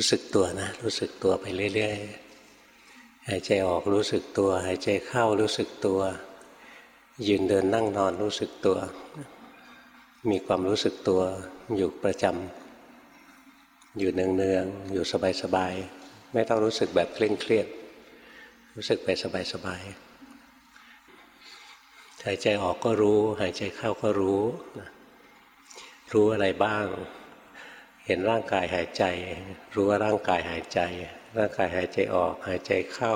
รู้สึกตัวนะ รู้สึกตัวไปเรื่อยๆหายใจออกรู้สึกตัว หายใจเข้ารู้สึกตัว ยืนเดินนั่งนอนรู้สึกตัว มีความรู้สึกตัวอยู่ประจำอยู่เนืองๆอยู่สบายๆไม่ต้องรู้สึกแบบเคร่งเครียด รู้สึกไปสบายๆหายใจออกก็รู้ หายใจเข้าก็รู้ รู้อะไรบ้าง เห็นร่างกายหายใจ รู้ว่าร่างกายหายใจ ร่างกายหายใจออก หายใจเข้า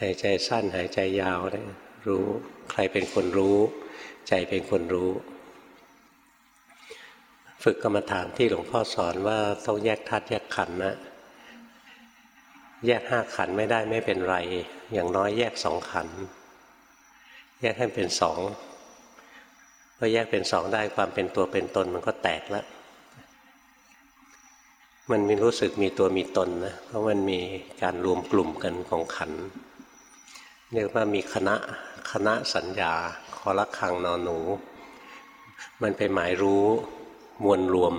หายใจสั้นหายใจยาวเนี่ยรู้ใครเป็นคนรู้ ใจเป็นคนรู้ ฝึกกรรมฐานที่หลวงพ่อสอนว่าต้องแยกธาตุแยกขันธ์นะแยกห้าขันไม่ได้ไม่เป็นไร อย่างน้อยแยกสองขัน แยกให้เป็นสองพอแยกเป็นสองได้ความเป็นตัวเป็นตนมันก็แตกแล้ว มันมีรู้สึกมีตัวมีตนนะเพราะมันมีการรวมกลุ่มกันของขันเรียกว่ามีคณะคณะสัญญาคอละคังนอนหนู มันไปหมายรู้มวลรวม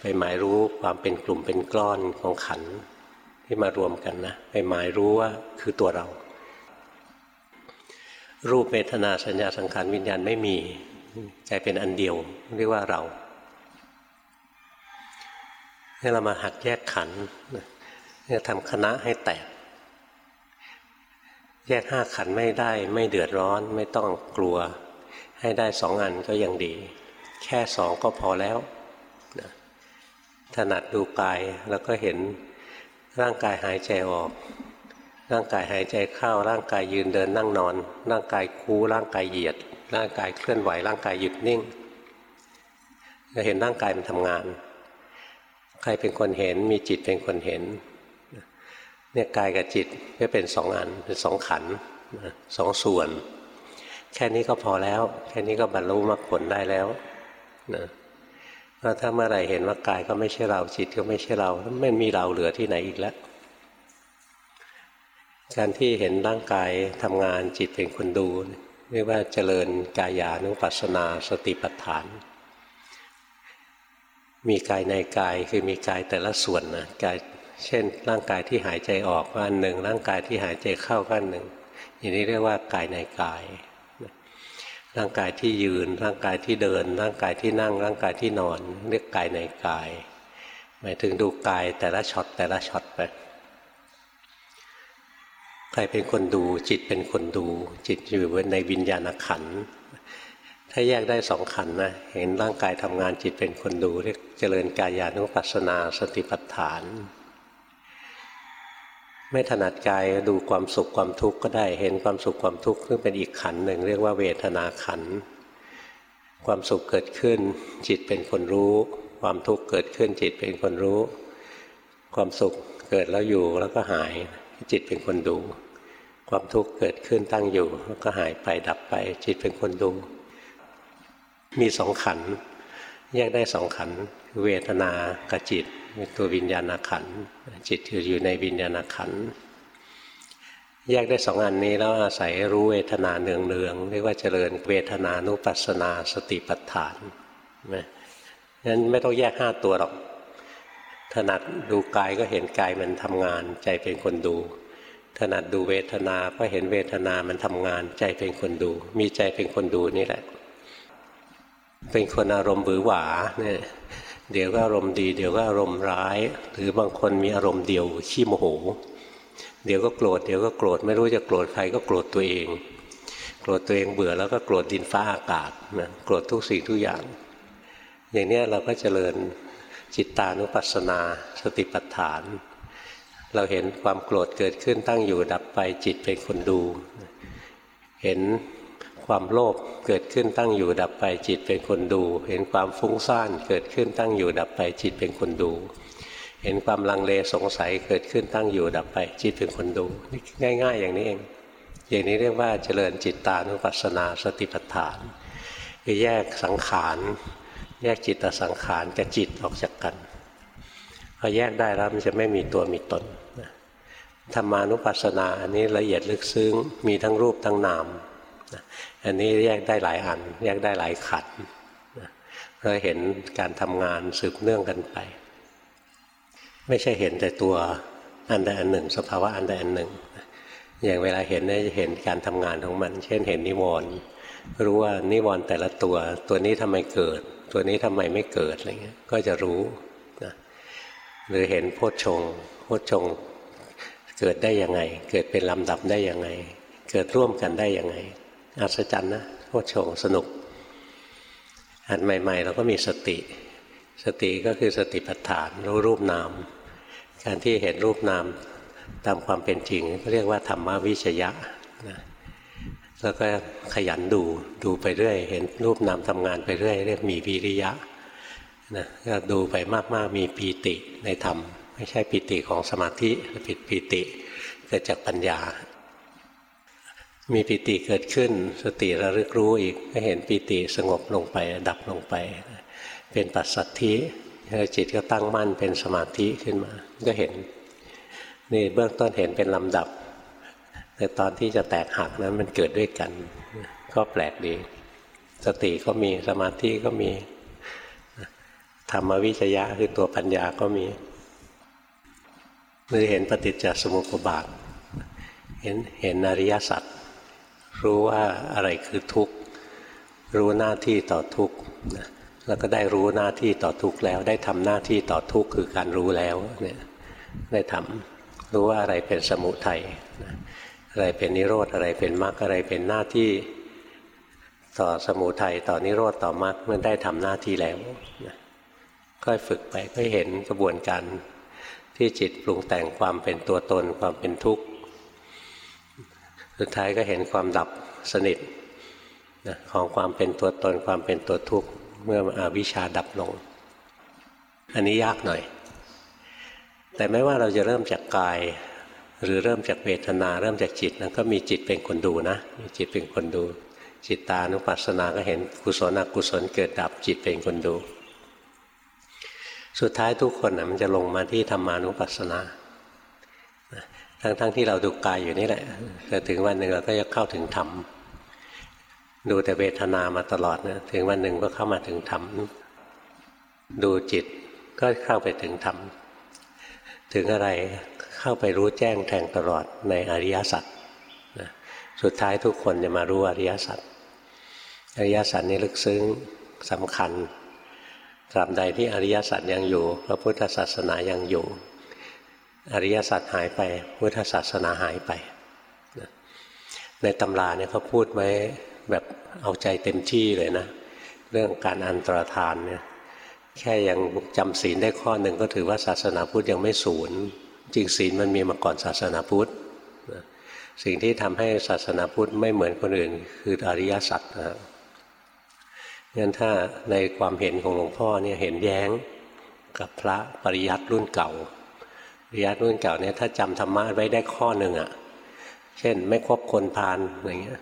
ไปหมายรู้ความเป็นกลุ่มเป็นก้อนของขันที่มารวมกันนะไปหมายรู้ว่าคือตัวเรา รูปเวทนาสัญญาสังขารวิญญาณไม่มีใจเป็นอันเดียว เรียกว่าเรา นี่เรามาหัดแยกขันเนี่ยทำคณะให้แตก แยกห้าขันไม่ได้ไม่เดือดร้อนไม่ต้องกลัว ให้ได้สองอันก็ยังดี แค่สองก็พอแล้วถนัดดูกายแล้วก็เห็นร่างกายหายใจออก ร่างกายหายใจเข้า ร่างกายยืนเดินนั่งนอน ร่างกายคูร่างกายเหยียด ร่างกายเคลื่อนไหว ร่างกายหยุดนิ่งจะเห็นร่างกายมันทำงาน ใครเป็นคนเห็นมีจิตเป็นคนเห็นเนี่ยกายกับจิตก็เป็นสองอันเป็นสองขันสองส่วน แค่นี้ก็พอแล้ว แค่นี้ก็บรรลุมรรคผลได้แล้วนะเพราะถ้าเมื่อไหร่เห็นว่ากายก็ไม่ใช่เราจิตก็ไม่ใช่เราไม่มีเราเหลือที่ไหนอีกแล้ว การที่เห็นร่างกายทำงานจิตเป็นคนดูเรียกว่าเจริญกายานุปัสสนาสติปัฏฐาน มีกายในกายคือมีกายแต่ละส่วนนะกายเช่น ร่างกายที่หายใจออกก็อันหนึ่ง ร่างกายที่หายใจเข้าก็อันหนึ่งอย่างนี้เรียกว่ากายในกาย ร่างกายที่ยืน ร่างกายที่เดิน ร่างกายที่นั่ง ร่างกายที่นอน เรียกกายในกาย หมายถึงดูกายแต่ละช็อตแต่ละช็อตไปใครเป็นคนดูจิตเป็นคนดู จิตอยู่ในวิญญาณขันธ์ ถ้าแยกได้สองขันธ์นะเห็นร่างกายทำงานจิตเป็นคนดูเรียกเจริญกายานุปัสสนาสติปัฏฐาน ไม่ถนัดกายดูความสุขความทุกข์ก็ได้เห็นความสุขความทุกข์ซึ่งเป็นอีกขันธ์หนึ่งเรียกว่าเวทนาขันธ์ ความสุขเกิดขึ้น จิตเป็นคนรู้ ความทุกข์เกิดขึ้นจิตเป็นคนรู้ ความสุขเกิดแล้วอยู่แล้วก็หายจิตเป็นคนดู ความทุกข์เกิดขึ้นตั้งอยู่แล้วก็หายไปดับไปจิตเป็นคนดู มีสองขันแยกได้สองขันเวทนากับจิตตัววิญญาณขันจิตคืออยู่ในวิญญาณขันแยกได้สองอันนี้แล้วอาศัยรู้เวทนาเนืองเนืองเรียกว่าเจริญเวทนานุปัสสนาสติปัฏฐานนะนั้นไม่ต้องแยกห้าตัวหรอก ถนัดดูกายก็เห็นกายมันทำงาน ใจเป็นคนดู ถนัดดูเวทนาก็เห็นเวทนามันทำงาน ใจเป็นคนดู มีใจเป็นคนดูนี่แหละ เป็นคนอารมณ์บือหวาเนี่ยเดี๋ยวก็อารมณ์ดี เดี๋ยวก็อารมณ์ร้าย หรือบางคนมีอารมณ์เดียวขี้โมโห เดี๋ยวก็โกรธเดี๋ยวก็โกรธไม่รู้จะโกรธใครก็โกรธตัวเอง โกรธตัวเองเบื่อแล้วก็โกรธดินฟ้าอากาศนะโกรธทุกสิ่งทุกอย่าง อย่างนี้เราก็เจริญจิตตานุปัสสนาสติปัฏฐาน เราเห็นความโกรธเกิดขึ้นตั้งอยู่ดับไปจิตเป็นคนดู เห็น ความโลภเกิดขึ้นตั้งอยู่ดับไปจิตเป็นคนดู เห็นความฟุ้งซ่านเกิดขึ้นตั้งอยู่ดับไปจิตเป็นคนดู เห็นความลังเลสงสัยเกิดขึ้นตั้งอยู่ดับไปจิตเป็นคนดูง่าย ๆ อย่างนี้เอง อย่างนี้เรียกว่าเจริญจิตตานุปัสสนาสติปัฏฐานคือแยกสังขารแยกจิตตสังขารกับจิตออกจากกันพอแยกได้แล้วมันจะไม่มีตัวมีตนธรรมานุปัสสนาอันนี้ละเอียดลึกซึ้งมีทั้งรูปทั้งนาม อันนี้แยกได้หลายอัน แยกได้หลายขันเราเห็นการทำงานสืบเนื่องกันไป ไม่ใช่เห็นแต่ตัวอันใดอันหนึ่ง สภาวะอันใดอันหนึ่ง อย่างเวลาเห็นเนี่ยจะเห็นการทำงานของมัน เช่นเห็นนิวรณ์รู้ว่านิวรณ์แต่ละตัว ตัวนี้ทำไมเกิด ตัวนี้ทำไมไม่เกิดอะไรเงี้ยก็จะรู้นะหรือเห็นโพชฌงโพชฌงเกิดได้ยังไง เกิดเป็นลำดับได้ยังไง เกิดร่วมกันได้ยังไง อัศจรรย์นะโพชฌงสนุกหัดใหม่ ๆ เราก็มีสติ สติก็คือสติปัฏฐานรู้รูปนาม การที่เห็นรูปนามตามความเป็นจริงเรียกว่าธรรมวิจยะนะแล้วก็ขยันดูดูไปเรื่อย เห็นรูปนามทำงานไปเรื่อย เรียกมีวิริยะนะก็ดูไปมาก ๆ มีปีติในธรรม ไม่ใช่ปีติของสมาธิผิดปีติเกิดจากปัญญา มีปีติเกิดขึ้น สติระลึกรู้อีกก็เห็นปีติสงบลงไป ดับลงไป เป็นปัสสัทธิจิตก็ตั้งมั่นเป็นสมาธิขึ้นมา ก็เห็น นี่เบื้องต้นเห็นเป็นลำดับ แต่ตอนที่จะแตกหักนั้นมันเกิดด้วยกัน ก็แปลกดี สติก็มีสมาธิก็มีธรรมวิจยะคือตัวปัญญาก็มีหรือเห็นปฏิจจสมุปบาท เห็นเห็นอริยสัจ รู้ว่าอะไรคือทุกข์ รู้หน้าที่ต่อทุกข์แล้วก็ได้รู้หน้าที่ต่อทุกข์แล้ว ได้ทำหน้าที่ต่อทุกข์คือการรู้แล้วเนี่ยได้ทำรู้ว่าอะไรเป็นสมุทัยอะไรเป็นนิโรธอะไรเป็นมรรคอะไรเป็นหน้าที่ต่อสมุทัยต่อนิโรธต่อมรรคเมื่อได้ทำหน้าที่แล้วค่อยฝึกไปก็เห็นกระบวนการที่จิตปรุงแต่งความเป็นตัวตนความเป็นทุกข์ สุดท้ายก็เห็นความดับสนิทของความเป็นตัวตนความเป็นตัวทุกข์เมื่ออวิชชาดับลง อันนี้ยากหน่อย แต่ไม่ว่าเราจะเริ่มจากกาย หรือเริ่มจากเวทนาเริ่มจากจิตนั้นก็มีจิตเป็นคนดูนะมีจิตเป็นคนดู จิตตานุปัสสนาก็เห็นกุศลอกุศลเกิดดับจิตเป็นคนดู สุดท้ายทุกคนนะมันจะลงมาที่ธรรมานุปัสสนา ทั้งๆทที่เราดูกายอยู่นี่แหละ แต่ถึงวันหนึ่งเราก็จะเข้าถึงธรรม ดูแต่เวทนามาตลอดนะถึงวันหนึ่งก็เข้ามาถึงธรรม ดูจิตก็เข้าไปถึงธรรม ถึงอะไรเข้าไปรู้แจ้งแทงตลอดในอริยสัจสุดท้ายทุกคนจะมารู้อริยสัจ อริยสัจนี้ลึกซึ้งสำคัญตราบใดที่อริยสัจยังอยู่ พระพุทธศาสนายังอยู่ อริยสัจหายไปพุทธศาสนาหายไป ในตำราเนี่ยเขาพูดไว้แบบเอาใจเต็มที่เลยนะ เรื่องการอันตรธานเนี่ยแค่ยังจำศีลได้ข้อหนึ่งก็ถือว่าศาสนาพุทธยังไม่สูญจริงศีลมันมีมาก่อนศาสนาพุทธสิ่งที่ทำให้ศาสนาพุทธไม่เหมือนคนอื่น คืออริยสัจนะงั้นถ้าในความเห็นของหลวงพ่อเนี่ยเห็นแย้งกับพระปริยัติรุ่นเก่า ริยัติรุ่นเก่าเนี่ยถ้าจำธรรมะไว้ได้ข้อหนึ่งอะ่ะ เช่นไม่คบคนพาลอะไรเงี้ย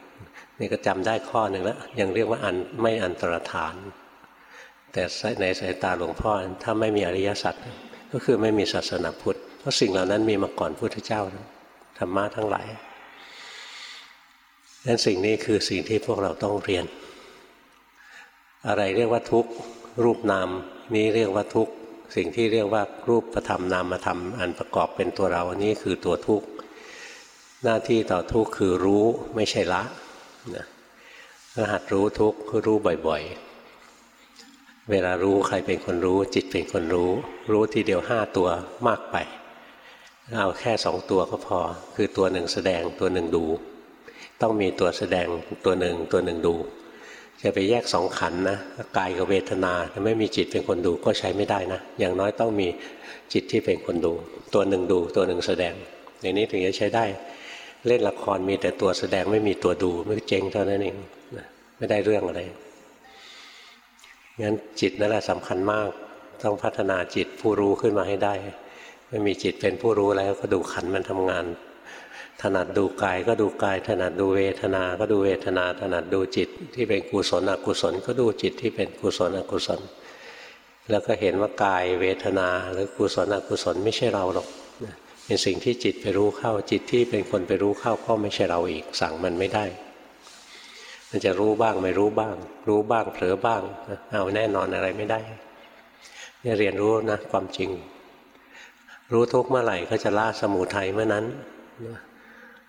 นี่ก็จำได้ข้อหนึ่งแล้วยังเรียกว่าอันไม่อันตรธาน แต่ในสายตาหลวงพ่อถ้าไม่มีอริยสัจก็คือไม่มีศาสนาพุทธเพราะสิ่งเหล่านั้นมีมาก่อนพุทธเจ้าธรรมะทั้งหลายนั้นสิ่งนี้คือสิ่งที่พวกเราต้องเรียน อะไรเรียกว่าทุกข์รูปนามนี้เรียกว่าทุกข์ สิ่งที่เรียกว่ารูปประธรรมนามธรรมอันประกอบเป็นตัวเราอันนี้คือตัวทุกข์หน้าที่ต่อทุกข์คือรู้ไม่ใช่ละนะถ้าหัดรู้ทุกข์รู้บ่อยๆ เวลารู้ใครเป็นคนรู้ จิตเป็นคนรู้ รู้ทีเดียวห้าตัวมากไปเอาแค่สองตัวก็พอ คือตัวหนึ่งแสดงตัวหนึ่งดู ต้องมีตัวแสดงตัวหนึ่งตัวหนึ่งดู จะไปแยกสองขันนะกายกับเวทนาถ้าไม่มีจิตเป็นคนดูก็ใช้ไม่ได้นะ อย่างน้อยต้องมีจิตที่เป็นคนดู ตัวหนึ่งดูตัวหนึ่งแสดง อย่างนี้ถึงจะใช้ได้ เล่นละครมีแต่ตัวแสดงไม่มีตัวดูไม่เจ๊งเท่านั้นเองไม่ได้เรื่องอะไรงั้นจิตนั่นแหละสำคัญมาก ต้องพัฒนาจิตผู้รู้ขึ้นมาให้ได้ไม่มีจิตเป็นผู้รู้แล้วก็ดูขันมันทำงาน ถนัดดูกายก็ดูกาย ถนัดดูเวทนา ก็ดูเวทนา ถนัดดูจิตที่เป็นกุศลอกุศล ก็ดูจิตที่เป็นกุศลอกุศล แล้วก็เห็นว่ากายเวทนา หรือกุศลอกุศลไม่ใช่เราหรอกเป็นสิ่งที่จิตไปรู้เข้าจิตที่เป็นคนไปรู้เข้าก็ไม่ใช่เราอีกสั่งมันไม่ได้ มันจะรู้บ้างไม่รู้บ้าง รู้บ้างเผลอบ้างเอาแน่นอนอะไรไม่ได้เนี่ยเรียนรู้นะความจริง รู้ทุกเมื่อไหร่ก็จะละสมุทัยเมื่อนั้น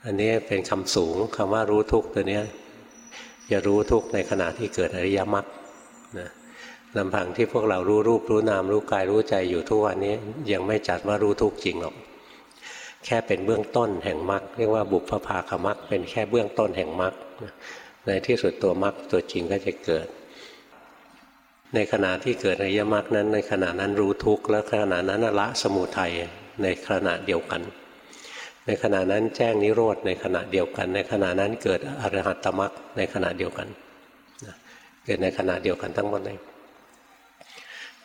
อันนี้เป็นคำสูงคำว่ารู้ทุกตัวนี้จะรู้ทุกในขณะที่เกิดอริยมรรคนะลำพังที่พวกเรารู้รูปรู้นามรู้กายรู้ใจอยู่ทุกวันนี้ยังไม่จัดว่ารู้ทุกจริงหรอก แค่เป็นเบื้องต้นแห่งมรรคเรียกว่าบุพภาคมรรคเป็นแค่เบื้องต้นแห่งมรรคในที่สุดตัวมรรคตัวจริงก็จะเกิด ในขณะที่เกิดอริยมรรคนั้น ในขณะนั้นรู้ทุกข์แล้วขณะนั้นละสมุทัยในขณะเดียวกัน ในขณะนั้นแจ้งนิโรธในขณะเดียวกัน ในขณะนั้นเกิดอรหัตตมรรคในขณะเดียวกันเกิดในขณะเดียวกันทั้งหมดเลย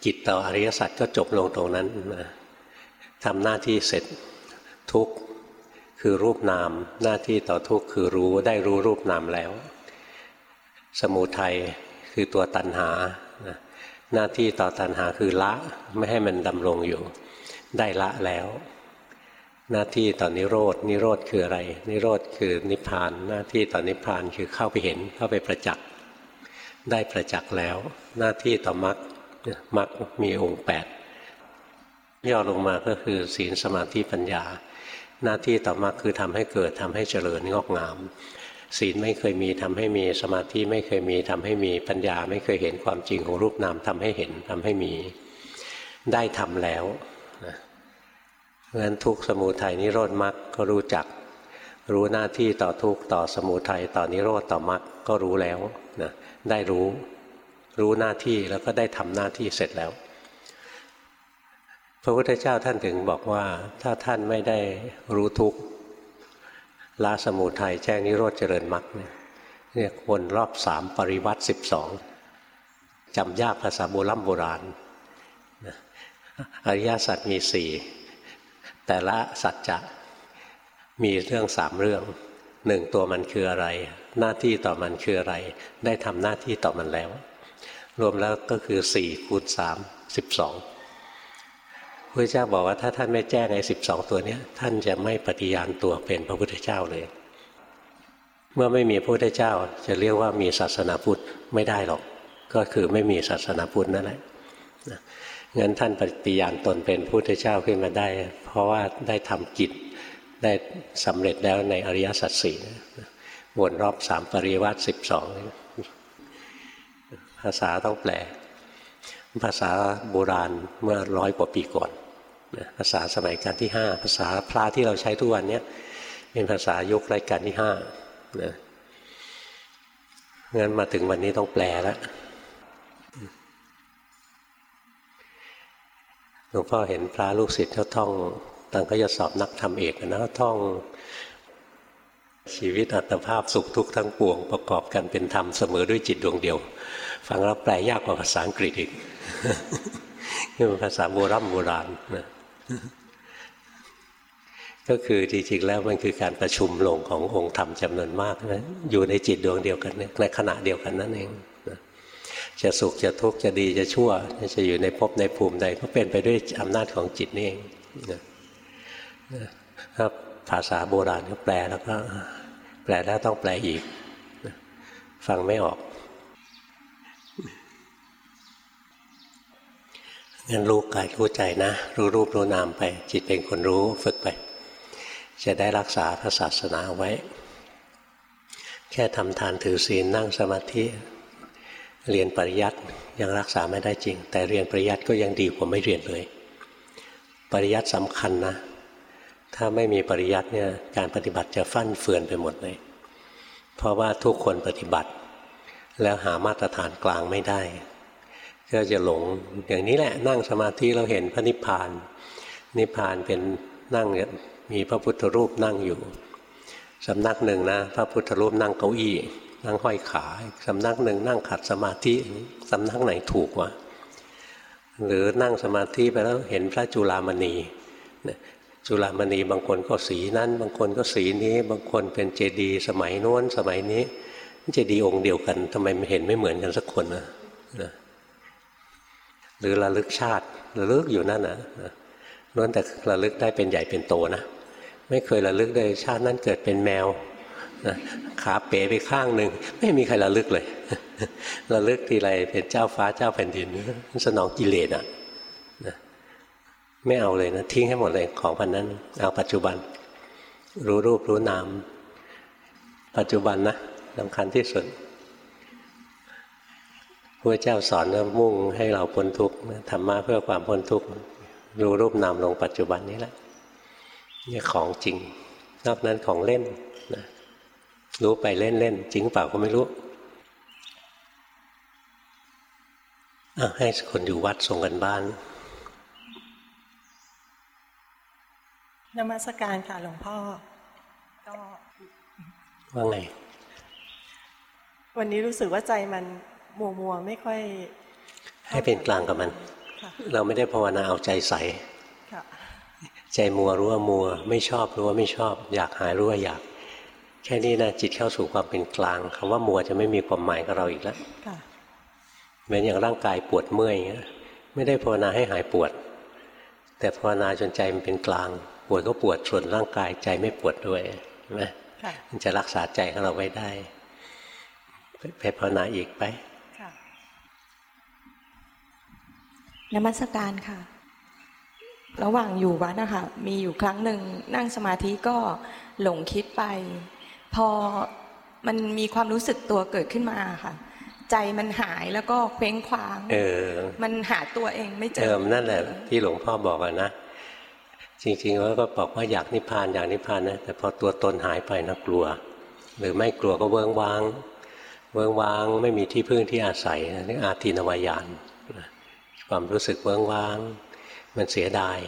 จิตต่ออริยสัจก็จบลงตรงนั้นนะทำหน้าที่เสร็จทุกคือรูปนาม หน้าที่ต่อทุกคือรู้ได้รู้รูปนามแล้ว สมุทัยคือตัวตัณหาหน้าที่ต่อตัณหาคือละไม่ให้มันดำรงอยู่ ได้ละแล้ว หน้าที่ต่อนนิโรดนิโรธคืออะไร นิโรธคือนิพพาน หน้าที่ต่อนนิพพานคือเข้าไปเห็นเข้าไปประจักษ์ได้ประจักษ์แล้ว หน้าที่ต่อมรรคมรรคมีองค์แปดย่อลงมาก็คือศีลสมาธิปัญญา หน้าที่ต่อมรรคคือทำให้เกิดทำให้เจริญงอกงาม ศีลไม่เคยมีทำให้มีสมาธิไม่เคยมีทำให้มีปัญญา ไม่เคยเห็นความจริงของรูปนามทำให้เห็นทำให้มี ได้ทำแล้ว เพราะฉะนั้นทุกสมุทัยนิโรธมรรคก็รู้จัก รู้หน้าที่ต่อทุกต่อสมุทัยต่อนิโรธต่อมรรคก็รู้แล้วนะได้รู้รู้หน้าที่แล้วก็ได้ทำหน้าที่เสร็จแล้ว พระพุทธเจ้าท่านถึงบอกว่าถ้าท่านไม่ได้รู้ทุกละสมุทัยแจ้งนิโรธเจริญมรรคเนี่ยเรียกวนรอบสามปริวัติสิบสองจำยากภาษาโบราณโบราณอริยสัจมีสี่ แต่ละสัจจะมีเรื่องสามเรื่องหนึ่งตัวมันคืออะไร หน้าที่ต่อมันคืออะไร ได้ทำหน้าที่ต่อมันแล้ว รวมแล้วก็คือสี่คูณสามสิบสองพระเจ้าบอกว่าถ้าท่านไม่แจ้งไอ้สิบสองตัวนี้ท่านจะไม่ปฏิญาณตัวเป็นพระพุทธเจ้าเลย เมื่อไม่มีพระพุทธเจ้าจะเรียกว่ามีศาสนาพุทธไม่ได้หรอก ก็คือไม่มีศาสนาพุทธนั่นแหละ งั้นท่านปฏิญาณตนเป็นพุทธเจ้าขึ้นมาได้ เพราะว่าได้ทำกิจได้สำเร็จแล้วในอริยสัจสี่วนรอบสามปริวัติสิบสองภาษาต้องแปล ภาษาโบราณเมื่อร้อยกว่าปีก่อน ภาษาสมัยการที่ห้าภาษาพระที่เราใช้ทุกวันนี้เป็นภาษายุครายการที่ห้านะงั้นมาถึงวันนี้ต้องแปลแล้ว หลวงพ่อเห็นพระลูกศิษย์เขาท่องตอนก็จะสอบนักธรรมเอกนะท่อง ชีวิตอัตภาพสุขทุกข์ทั้งปวง ประกอบกันเป็นธรรมเสมอด้วยจิตดวงเดียว ฟังแล้วแปลยากกว่าภาษาอังกฤษอีกนี่เป็นภาษาโบราณโบราณนะก็คือจริงๆแล้วมันคือการประชุมลงขององค์ธรรมจำนวนมากนะอยู่ในจิตดวงเดียวกันในขณะเดียวกันนั่นเอง จะสุขจะทุกข์จะดีจะชั่ว จะอยู่ในภพในภูมิใดก็เป็นไปด้วยอำนาจของจิตนี่เองนะครับภาษาโบราณก็แปลแล้วก็แปลแล้วต้องแปลอีก ฟังไม่ออกงั้นรู้กายรู้ใจนะ รู้รูปรู้นามไป จิตเป็นคนรู้ฝึกไป จะได้รักษาพระศาสนาไว้ แค่ทำทานถือศีลนั่งสมาธิ เรียนปริยัติยังรักษาไม่ได้จริง แต่เรียนปริยัติก็ยังดีกว่าไม่เรียนเลย ปริยัติสำคัญนะ ถ้าไม่มีปริยัติเนี่ยการปฏิบัติจะฟั่นเฟือนไปหมดเลย เพราะว่าทุกคนปฏิบัติ แล้วหามาตรฐานกลางไม่ได้ ก็จะหลงอย่างนี้แหละนั่งสมาธิเราเห็นพระนิพพาน นิพพานเป็นนั่งมีพระพุทธรูปนั่งอยู่สำนักหนึ่งนะ พระพุทธรูปนั่งเก้าอี้ นั่งห้อยขาสำนักหนึ่งนั่งขัดสมาธิสำนักไหนถูกวะหรือนั่งสมาธิไปแล้วเห็นพระจุลามณีจุลามณีบางคนก็สีนั้น บางคนก็สีนี้ บางคนเป็นเจดีย์สมัยโน้นสมัยนี้เจดีย์องค์เดียวกันทำไมไม่เห็นไม่เหมือนกันสักคนนะหรือระลึกชาติระลึกอยู่นั่นนะล้วนแต่ระลึกได้เป็นใหญ่เป็นโตนะ ไม่เคยระลึกได้ชาตินั้นเกิดเป็นแมว ขาเป๋ไปข้างหนึ่งไม่มีใครระลึกเลยระลึกทีไรเป็นเจ้าฟ้าเจ้าแผ่นดินสนองกิเลสอะไม่เอาเลยนะทิ้งให้หมดเลยของพันนั้น เอาปัจจุบัน รู้รูปรู้นาม ปัจจุบันนะสำคัญที่สุดพระเจ้าสอนว่ามุ่งให้เราพ้นทุกข์ธรรมะเพื่อความพ้นทุกข์รู้รูปนามลงปัจจุบันนี้แหละนี่ของจริง นอกนั้นของเล่น รู้ไปเล่นเล่นจริงเปล่าก็ไม่รู้ให้คนอยู่วัดส่งกันบ้านนมัสการค่ะหลวงพ่อ ก็ว่าไง วันนี้รู้สึกว่าใจมันมัวมัวๆไม่ค่อย ให้เป็นกลางกับมันค่ะเราไม่ได้ภาวนาเอาใจใส่ค่ะใจมัวรู้ว่ามัว ไม่ชอบรู้ว่าไม่ชอบ อยากหายรู้ว่าอยาก แค่นี้นะจิตเข้าสู่ความเป็นกลางคำว่ามัวจะไม่มีความหมายกับเราอีกแล้วค่ะเหมือนอย่างร่างกายปวดเมื่อยอย่างเงี้ยไม่ได้ภาวนาให้หายปวด แต่ภาวนาจนใจมันเป็นกลาง ปวดก็ปวดส่วนร่างกายใจไม่ปวดด้วยใช่ไหมค่ะมันจะรักษาใจของเราไว้ได้ไปไปภาวนาอีกไปค่ะนมัสการค่ะ ระหว่างอยู่วัดนะคะมีอยู่ครั้งหนึ่งนั่งสมาธิก็หลงคิดไป พอมันมีความรู้สึกตัวเกิดขึ้นมาค่ะ ใจมันหายแล้วก็เคว้งคว้างเออ มันหาตัวเองไม่เจเอออนั่นแหละ ที่หลวงพ่อบอกอะนะจริงๆแล้วก็บอกว่าอยากนิพพานอยากนิพพานนะแต่พอตัวตนหายไปนะกลัว หรือไม่กลัวก็เวิ้งว้าง เวิ้งว้างไม่มีที่พึ่งที่อาศัยนะนี่อาทินวายานนะความรู้สึกเวิ้งว้าง มันเสียดาย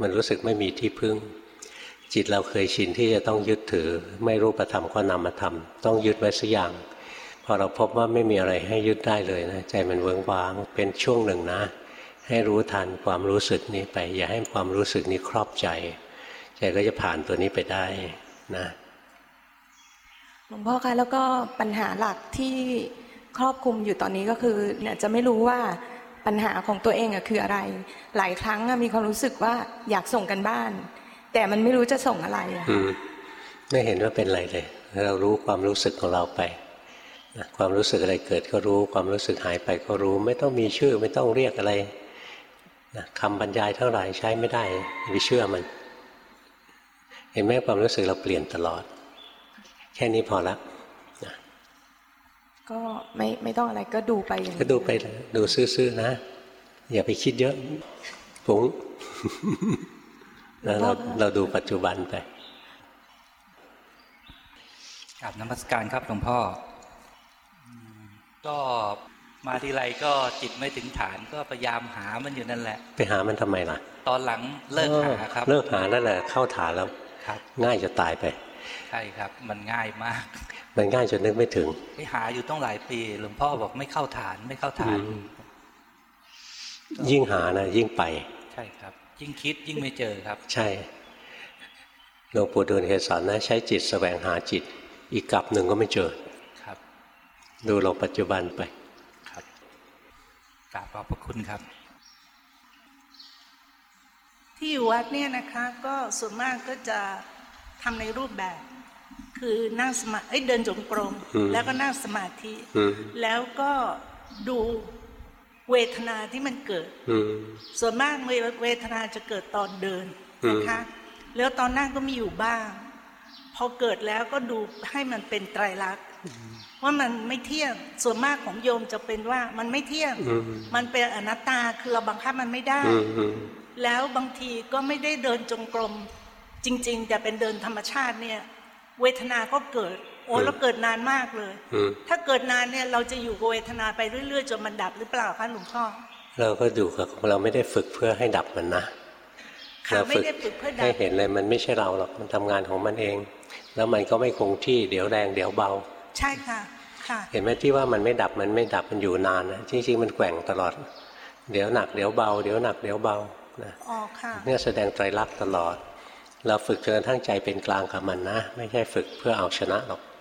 มันรู้สึกไม่มีที่พึ่ง จิตเราเคยชินที่จะต้องยึดถือ ไม่รูปธรรมก็นามธรรม ต้องยึดไว้สักอย่าง พอเราพบว่าไม่มีอะไรให้ยึดได้เลยนะใจมันเวิ้งว้างเป็นช่วงหนึ่งนะ ให้รู้ทันความรู้สึกนี้ไป อย่าให้ความรู้สึกนี้ครอบใจ ใจก็จะผ่านตัวนี้ไปได้นะหลวงพ่อคะแล้วก็ปัญหาหลักที่ครอบคลุมอยู่ตอนนี้ก็คือเนี่ยจะไม่รู้ว่าปัญหาของตัวเองอะคืออะไร หลายครั้งมีความรู้สึกว่าอยากส่งกันบ้าน แต่มันไม่รู้จะส่งอะไรอะอืมไม่เห็นว่าเป็นไรเลย เรารู้ความรู้สึกของเราไปนะความรู้สึกอะไรเกิดก็รู้ ความรู้สึกหายไปก็รู้ ไม่ต้องมีชื่อไม่ต้องเรียกอะไรนะคำบรรยายเท่าไหร่ใช้ไม่ได้อย่าไปเชื่อมัน เห็นไหมความรู้สึกเราเปลี่ยนตลอด แค่นี้พอละก็ไม่ไม่ต้องอะไรก็ดูไปอย่างนี้ก็ดูไปเลยดูซื่อๆนะ อย่าไปคิดเยอะปุ๋ง แล้วเราเราดูปัจจุบันไปกราบนมัสการครับหลวงพ่ออืมก็มาทีไรก็จิตไม่ถึงฐานก็พยายามหามันอยู่นั่นแหละ ไปหามันทำไมล่ะ ตอนหลังเลิกหาครับ เลิกหาแล้วแหละเข้าฐานแล้วครับ ง่ายจะตายไป ใช่ครับ มันง่ายมาก มันง่ายจนนึกไม่ถึง ไปหาอยู่ต้องหลายปี หลวงพ่อบอกไม่เข้าฐานไม่เข้าฐานอืมยิ่งหานะยิ่งไป ใช่ครับ ยิ่งคิดยิ่งไม่เจอครับ ใช่หลวงปู่ดูลย์เคยสอนนะใช้จิตแสวงหาจิต อีกกลับหนึ่งก็ไม่เจอครับ ดูลงปัจจุบันไปครับกราบขอบพระคุณครับ ที่อยู่วัดเนี่ยนะคะก็ส่วนมากก็จะทำในรูปแบบ คือนั่งสมาเอ้ยเดินจงกรมอืมแล้วก็นั่งสมาธิอืมแล้วก็ดู เวทนาที่มันเกิดอืมส่วนมากเวทนาจะเกิดตอนเดินนะคะแล้วตอนนั่งก็มีอยู่บ้าง พอเกิดแล้วก็ดูให้มันเป็นไตรลักษณ์ว่ามันไม่เที่ยงส่วนมากของโยมจะเป็นว่ามันไม่เที่ยงอืมมันเป็นอนัตตาคือเราบังคับมันไม่ได้อืมอืมแล้วบางทีก็ไม่ได้เดินจงกรม จริง ๆ แต่เป็นเดินธรรมชาติเนี่ย เวทนาก็เกิด โอ้อืมแล้วเกิดนานมากเลยอืมถ้าเกิดนานเนี่ยเราจะอยู่กับเวทนาไปเรื่อย ๆ จนมันดับหรือเปล่าคะหลวงพ่อ เราก็ดูกับเราไม่ได้ฝึกเพื่อให้ดับมันนะค่ะเราไม่ได้ฝึกเพื่อดัให้บเห็นเลยมันไม่ใช่เราหรอกมันทำงานของมันเอง แล้วมันก็ไม่คงที่เดี๋ยวแรงเดี๋ยวเบา ใช่ค่ะค่ะเห็นไหมที่ว่ามันไม่ดับมันไม่ดับมันอยู่นานนะจริงๆมันแกว่งตลอด เดี๋ยวหนักเดี๋ยวเบา เดี๋ยวหนักเดี๋ยวเบานะอ๋อค่ะเนี่ยแสดงไตรลักษณ์ตลอด เราฝึกจนกระทั่งใจเป็นกลางกับมันนะ ไม่ใช่ฝึกเพื่อเอาชนะหรอกค่ะ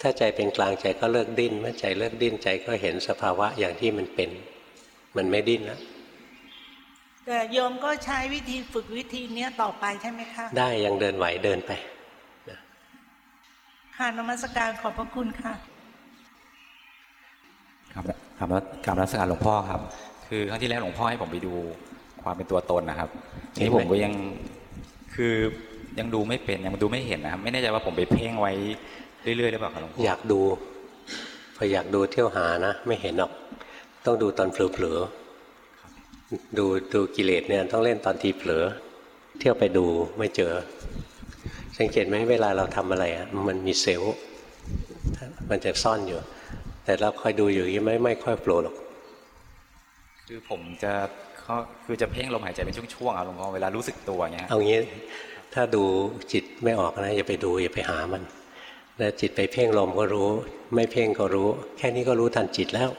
ถ้าใจเป็นกลางใจก็เลิกดิ้นเมื่อใจเลิกดิ้นใจก็เห็นสภาวะอย่างที่มันเป็น มันไม่ดิ้นแล้วแต่โยมก็ใช้วิธีฝึกวิธีเนี้ยต่อไปใช่ไหมคะ ได้ยังเดินไหวเดินไปค่ะนมัสการขอบพระคุณค่ะครับกราบกราบรัชการหลวงพ่อครับ คือครั้งที่แล้วหลวงพ่อให้ผมไปดูความเป็นตัวตนนะครับเห็นนี่ไหมผมก็ยังคือยังดูไม่เป็นยังดูไม่เห็นนะครับไม่แน่ใจว่าผมไปเพ่งไว้ เรื่อยๆหรือเปล่าครับหลวงพ่ออยากดูพออยากดูเที่ยวหานะ ไม่เห็นหรอก ต้องดูตอนเผลอๆดูดูกิเลสเนี่ยต้องเล่นตอนทีเผลอ เที่ยวไปดูไม่เจอ สังเกตไหมเวลาเราทำอะไรอะมันมีเซลล์มันจะซ่อนอยู่ แต่เราคอยดูอยู่อยังไม่ไม่ค่อยโผล่หรอกคือผมจะเขาคือจะเพ่งลมหายใจเป็นช่วงๆครับหลวงพ่อเวลารู้สึกตัวเงี้ยเอางี้ถ้าดูจิตไม่ออกนะอย่าไปดูอย่าไปหามัน แล้วจิตไปเพ่งลมก็รู้ ไม่เพ่งก็รู้ แค่นี้ก็รู้ทันจิตแล้ว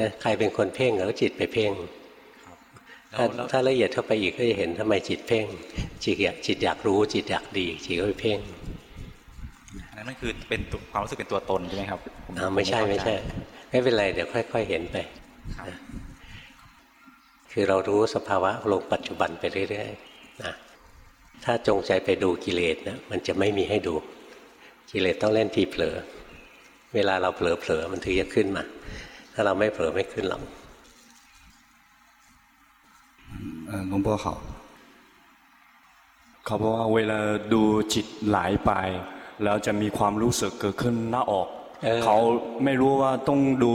นะใครเป็นคนเพ่งแล้วจิตไปเพ่งแล้ถ้าวแล้วถ้าละเอียดเข้าไปอีกก็จะเห็นทำไมจิตเพ่ง จิตอยากจิตอยากรู้ จิตอยากดีจิตก็ไปเพ่งอันนั้นมันคือเป็นตัวความรู้สึกเป็นตัวตนใช่ไหมครับผอ่าไม่ใช่ไม่ใช่ ไม่เป็นไรเดี๋ยวค่อย ๆ เห็นไปครับคือเรารู้สภาวะลงปัจจุบันไปเรื่อยๆนะถ้าจงใจไปดูกิเลสนะมันจะไม่มีให้ดู กิเลสต้องเล่นทีเผลอ เวลาเราเผลอๆมันถึงจะขึ้นมา ถ้าเราไม่เผลอไม่ขึ้นหรอกเอ่อหลวงพ่อเขาเขาบอกว่าเวลาดูจิตไหลไป แล้วจะมีความรู้สึกเกิดขึ้นหน้าอกเออเขาไม่รู้ว่าต้องดู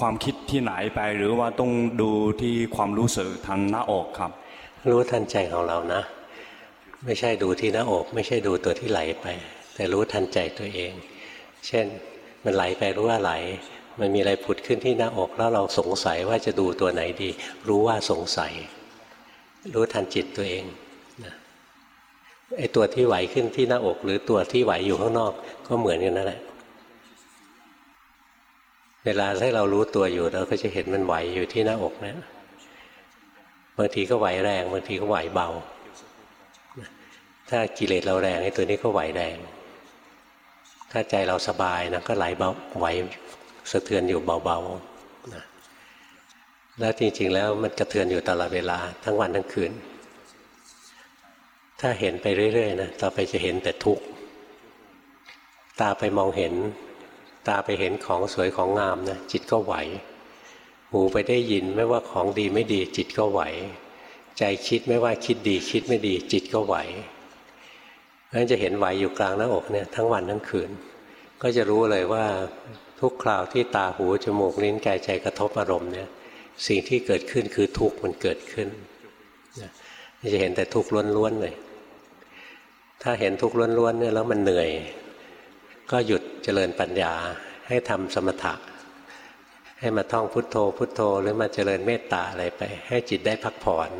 ความคิดที่ไหนไป หรือว่าต้องดูที่ความรู้สึกทางหน้าอกครับ รู้ทันใจของเรานะ ไม่ใช่ดูที่หน้าอก ไม่ใช่ดูตัวที่ไหลไป แต่รู้ทันใจตัวเอง เช่นมันไหลไปรู้ว่าไหล มันมีอะไรผุดขึ้นที่หน้าอกแล้วเราสงสัยว่าจะดูตัวไหนดี รู้ว่าสงสัย รู้ทันจิตตัวเองนะไอ้ตัวที่ไหวขึ้นที่หน้าอก หรือตัวที่ไหวอยู่ข้างนอกก็เหมือนกันนั่นแหละเวลาที่เรารู้ตัวอยู่เราก็จะเห็นมันไหวอยู่ที่หน้าอกนะบางทีก็ไหวแรงบางทีก็ไหวเบา ถ้ากิเลสเราแรงไอ้ตัวนี้ก็ไหวแรง ถ้าใจเราสบายนะก็ไหลเบาไหวสะเทือนอยู่เบาๆนะแล้วจริงๆแล้วมันกระเทือนอยู่ตลอดเวลาทั้งวันทั้งคืน ถ้าเห็นไปเรื่อยๆนะต่อไปจะเห็นแต่ทุกข์ตาไปมองเห็น ตาไปเห็นของสวยของงามนะจิตก็ไหว หูไปได้ยินไม่ว่าของดีไม่ดีจิตก็ไหว ใจคิดไม่ว่าคิดดีคิดไม่ดีจิตก็ไหว นั้นจะเห็นไหวอยู่กลางหน้าอกเนี่ยทั้งวันทั้งคืน ก็จะรู้เลยว่าทุกคราวที่ตาหูจมูกลิ้นกายใจกระทบอารมณ์เนี่ยสิ่งที่เกิดขึ้นคือทุกข์มันเกิดขึ้นจะเห็นแต่ทุกข์ล้วนๆเลยถ้าเห็นทุกข์ล้วนๆเนี่ยแล้วมันเหนื่อย ก็หยุดเจริญปัญญาให้ทำสมถะให้มาท่องพุทโธพุทโธ หรือมาเจริญเมตตาอะไรไป ให้จิตได้พักผ่อน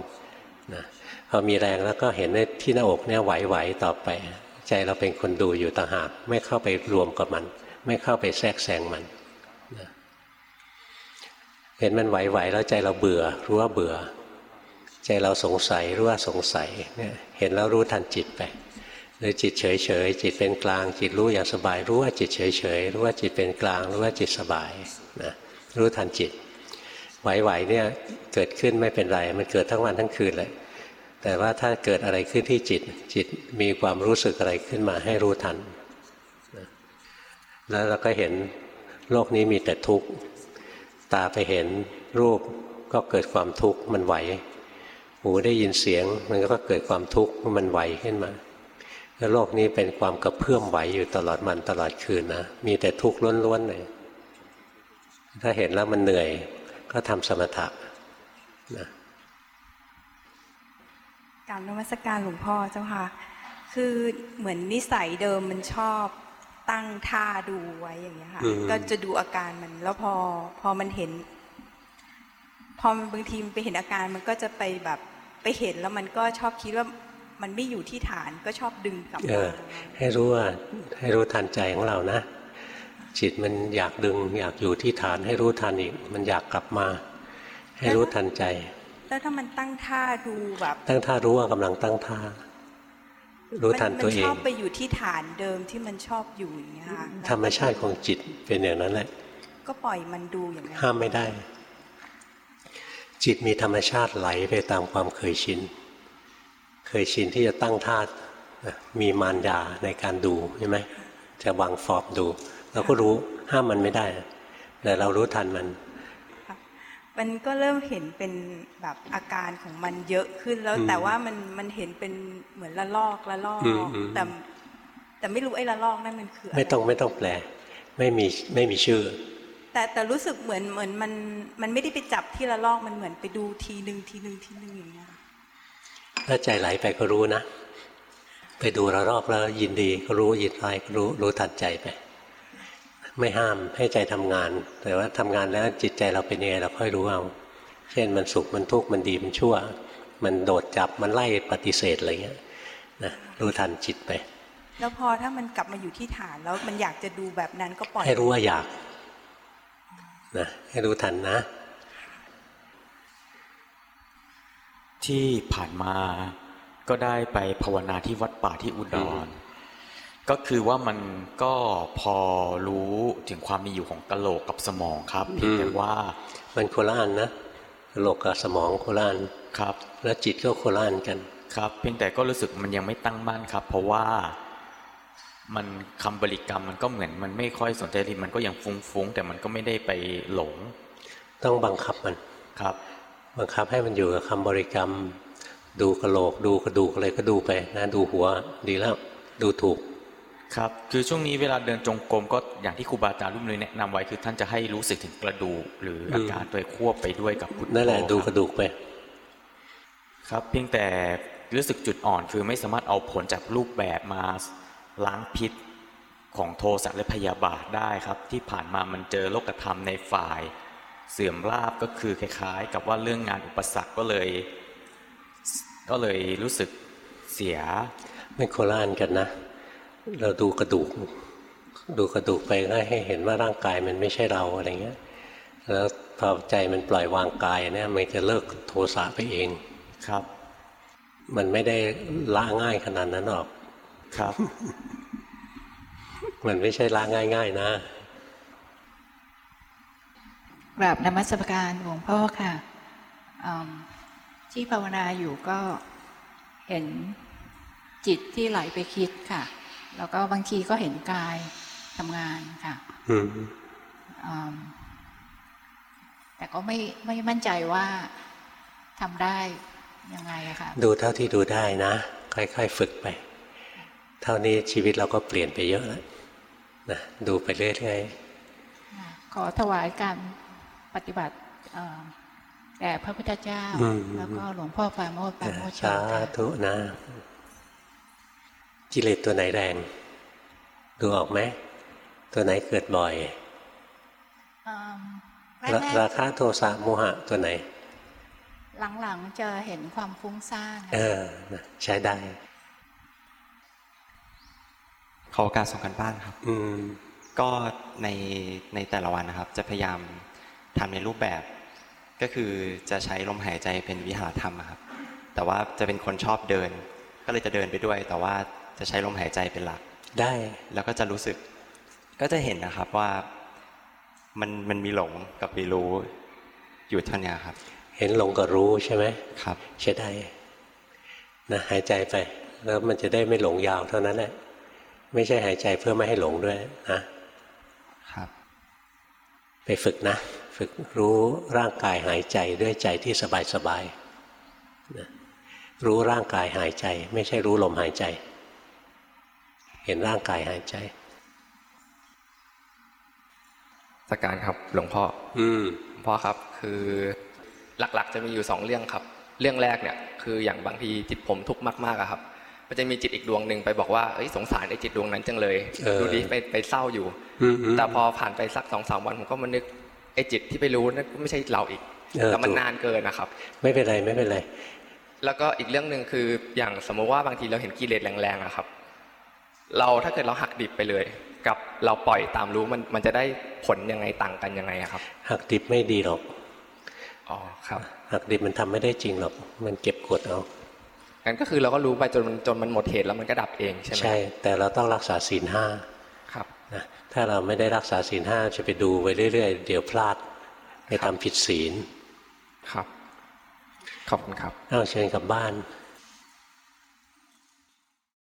นะ พอมีแรงแล้วก็เห็นในที่หน้าอกเนี่ยไหวๆต่อไป ใจเราเป็นคนดูอยู่ต่างหาก ไม่เข้าไปรวมกับมัน ไม่เข้าไปแทรกแซงมันนะเห็นมันไหวๆแล้วใจเราเบื่อรู้ว่าเบื่อ ใจเราสงสัยรู้ว่าสงสัยเนี่ยเห็นแล้วรู้ทันจิตไปหรือจิตเฉยๆจิตเป็นกลาง จิตรู้อย่างสบาย รู้ว่าจิตเฉยๆรู้ว่าจิตเป็นกลาง รู้ว่าจิตสบายนะรู้ทันจิตไหวๆเนี่ยเกิดขึ้นไม่เป็นไร มันเกิดทั้งวันทั้งคืนเลย แต่ว่าถ้าเกิดอะไรขึ้นที่จิต จิตมีความรู้สึกอะไรขึ้นมาให้รู้ทัน แล้วเราก็เห็นโลกนี้มีแต่ทุกข์ ตาไปเห็นรูปก็เกิดความทุกข์มันไหว หูได้ยินเสียงมันก็เกิดความทุกข์มันไหวขึ้นมาแล้วโลกนี้เป็นความกระเพื่อมไหวอยู่ตลอดมันตลอดคืนนะมีแต่ทุกข์ล้วนๆเลยถ้าเห็นแล้วมันเหนื่อยก็ทำสมถะนะ กรารนมัสการหลวงพ่อเจ้าค่ะ คือเหมือนนิสัยเดิมมันชอบตั้งท่าดูไว้อย่างเงี้ยค่ะอืมก็จะดูอาการมัน แล้วพอพอมันเห็น พอมันบางทีมันไปเห็นอาการมันก็จะไปแบบไปเห็นแล้วมันก็ชอบคิดว่ามันไม่อยู่ที่ฐานก็ชอบดึงกลับเอมาอให้รู้ว่าให้รู้ทันใจของเรานะ จิตมันอยากดึง อยากอยู่ที่ฐานให้รู้ทันอีก มันอยากกลับมา ให้รู้ทันใจ แล้วถ้ามันตั้งท่าดูแบบ ตั้งท่ารู้ว่ากำลังตั้งท่า รู้ทันตัวเอมันชงอบไปอยู่ที่ฐานเดิมที่มันชอบอยู่อย่างเงี้ยค่ะธรรมชาติของจิตเป็นอย่างนั้นแหละ ก็ปล่อยมันดูอย่างนั้นห้ามไม่ได้ จิตมีธรรมชาติไหลไปตามความเคยชินเคยชินที่จะตั้งท่านะมีมารยาในการดูใช่ไหมจะวางฟอร์มดู เราก็รู้ห้ามมันไม่ได้ แต่เรารู้ทันมัน มมันก็เริ่มเห็นเป็นแบบอาการของมันเยอะขึ้นแล้วอืมแต่ว่ามันมันเห็นเป็นเหมือนละลอกละลอกอืมอืมแต่แต่ไม่รู้ไอ้ละลอกนั่นมันคืออะไรไม่ต้องไม่ต้องแปล ไม่มีไม่มีชื่อ แต่แต่รู้สึกเหมือนเหมือนมันมันไม่ได้ไปจับที่ละลอกมันเหมือนไปดูทีหนึ่งทีหนึ่งทีหนึ่งอย่างเงี้ยถ้าใจไหลไปก็รู้นะ ไปดูระลอกแล้วยินดีก็รู้ยินร้ายก็รู้รู้ทันใจไป ไม่ห้ามให้ใจทำงาน แต่ว่าทำงานแล้วจิตใจเราเป็นยังไงเราค่อยรู้เอาเช่นมันสุขมันทุกข์มันดีมันชั่ว มันโดดจับมันไล่ปฏิเสธอะไรเงี้ยนะรู้ทันจิตไป แล้วพอถ้ามันกลับมาอยู่ที่ฐานแล้วมันอยากจะดูแบบนั้นก็ปล่อยให้รู้ว่าอยากนะให้รู้ทันนะ ที่ผ่านมาก็ได้ไปภาวนาที่วัดป่าที่อุดร ก็คือว่ามันก็พอรู้ถึงความมีอยู่ของกะโหลกกับสมองครับเพียงแต่ว่ามันโคละอันนะโลกกับสมองโคละอันครับ แล้วจิตก็โคละอันกันครับเพียงแต่ก็รู้สึกมันยังไม่ตั้งมั่นครับ เพราะว่ามันคำบริกรรมมันก็เหมือนมันไม่ค่อยสนใจดีมันก็ยังฟุ้งๆแต่มันก็ไม่ได้ไปหลง ต้องบังคับมันครับ บังคับให้มันอยู่กับคำบริกรรม ดูกระโหลก ดูกระดูกอะไรก็ดูไปนะดูหัวดีแล้วดูถูก ครับคือช่วงนี้เวลาเดินจงกรมก็อย่างที่ครูบาอาจารย์รุ่มเลยแนะนำไว้คือท่านจะให้รู้สึกถึงกระดูกหรืออาการตัวควบไปด้วยกับพุทโธนั่นแหละครับดูกระดูกไปครับ เพียงแต่รู้สึกจุดอ่อนคือไม่สามารถเอาผลจากรูปแบบมาล้างพิษของโทสะและพยาบาทได้ครับ ที่ผ่านมามันเจอโลกธรรมในฝ่าย เสื่อมลาบก็คือคล้าย ๆ กับว่าเรื่องงานอุปสรรคก็เลย ก็เลยรู้สึกเสียไม่โคละอันกันนะ เราดูกระดูก ดูกระดูกไปก็ให้เห็นว่าร่างกายมันไม่ใช่เราอะไรเงี้ย แล้วพอใจมันปล่อยวางกายเนี่ยมันจะเลิกโทสะไปเองครับ มันไม่ได้ละง่ายขนาดนั้นหรอกครับ มันไม่ใช่ละง่าย ๆ นะกราบนมัสการหลวงพ่อค่ะอืมที่ภาวนาอยู่ก็เห็นจิตที่ไหลไปคิดค่ะ แล้วก็บางทีก็เห็นกายทำงานค่ะอืมอืมแต่ก็ไม่ไม่มั่นใจว่าทำได้ยังไงอะค่ะดูเท่าที่ดูได้นะค่อยๆฝึกไป เท่านี้ชีวิตเราก็เปลี่ยนไปเยอะแล้วนะดูไปเรื่อยขอถวายการปฏิบัติเอ่อแด่พระพุทธเจ้า แล้วก็หลวงพ่อปราโมทปราโมทๆชสานค่ะธุนะ กิเลสตัวไหนแรง ดูออกไหม ตัวไหนเกิดบ่อยอืมราแรกราคะโทสะโมหะตัวไหนๆหลังๆจะเห็นความฟุ้งซ่านเออนะใช้ได้ขอโอกาสส่งกันบ้านครับ อืมก็ในในแต่ละวันนะครับ จะพยายามทำในรูปแบบ ก็คือจะใช้ลมหายใจเป็นวิหารธรรมอะครับ แต่ว่าจะเป็นคนชอบเดิน ก็เลยจะเดินไปด้วย แต่ว่า จะใช้ลมหายใจเป็นหลัก ได้แล้วก็จะรู้สึก ก็จะเห็นนะครับว่ามันมันมีหลงกับมีรู้อยู่เท่านี้ครับ เห็นหลงก็รู้ใช่ไหมครับใช้ได้นะหายใจไป แล้วมันจะได้ไม่หลงยาวเท่านั้นแหละไม่ใช่หายใจเพื่อไม่ให้หลงด้วยนะครับ ไปฝึกนะ ฝึกรู้ร่างกายหายใจด้วยใจที่สบายสบายๆนะรู้ร่างกายหายใจ ไม่ใช่รู้ลมหายใจ เห็นร่างกายหายใจสกการครับ หลวงพ่อ อืมหลวงพ่อครับ คือหลักๆ จะมีอยู่สองเรื่องครับ เรื่องแรกเนี่ย คืออย่างบางทีจิตผมทุกข์มากๆอะครับ มันจะมีจิตอีกดวงหนึ่งไปบอกว่าเอ้ยสงสารไอ้จิตดวงนั้นจังเลยเออดูดิไปไปเศร้าอยู่อืมอืมแต่พอผ่านไปสักสองสามวันผมก็มานึกไอ้จิตที่ไปรู้นั่นก็ไม่ใช่เราอีกเออแต่มันถูกนานเกินนะครับ ไม่เป็นไรไม่เป็นไรแล้วก็อีกเรื่องหนึ่งคืออย่างสมมติว่าบางทีเราเห็นกิเลสแรงๆอะครับ เราถ้าเกิดเราหักดิบไปเลย กับเราปล่อยตามรู้มันมันจะได้ผลยังไงต่างกันยังไงอะครับ หักดิบไม่ดีหรอกอ๋อครับหักดิบมันทำไม่ได้จริงหรอกมันเก็บกดเอางั้นก็คือเราก็รู้ไปจนมันจนมันหมดเหตุแล้วมันก็ดับเองใช่ไหมใช่ แต่เราต้องรักษาศีลห้าครับนะถ้าเราไม่ได้รักษาศีลห้าจะไปดูไปเรื่อยๆเดี๋ยวพลาดไปทำผิดศีลครับขอบคุณครับเอาเชิญกลับบ้านค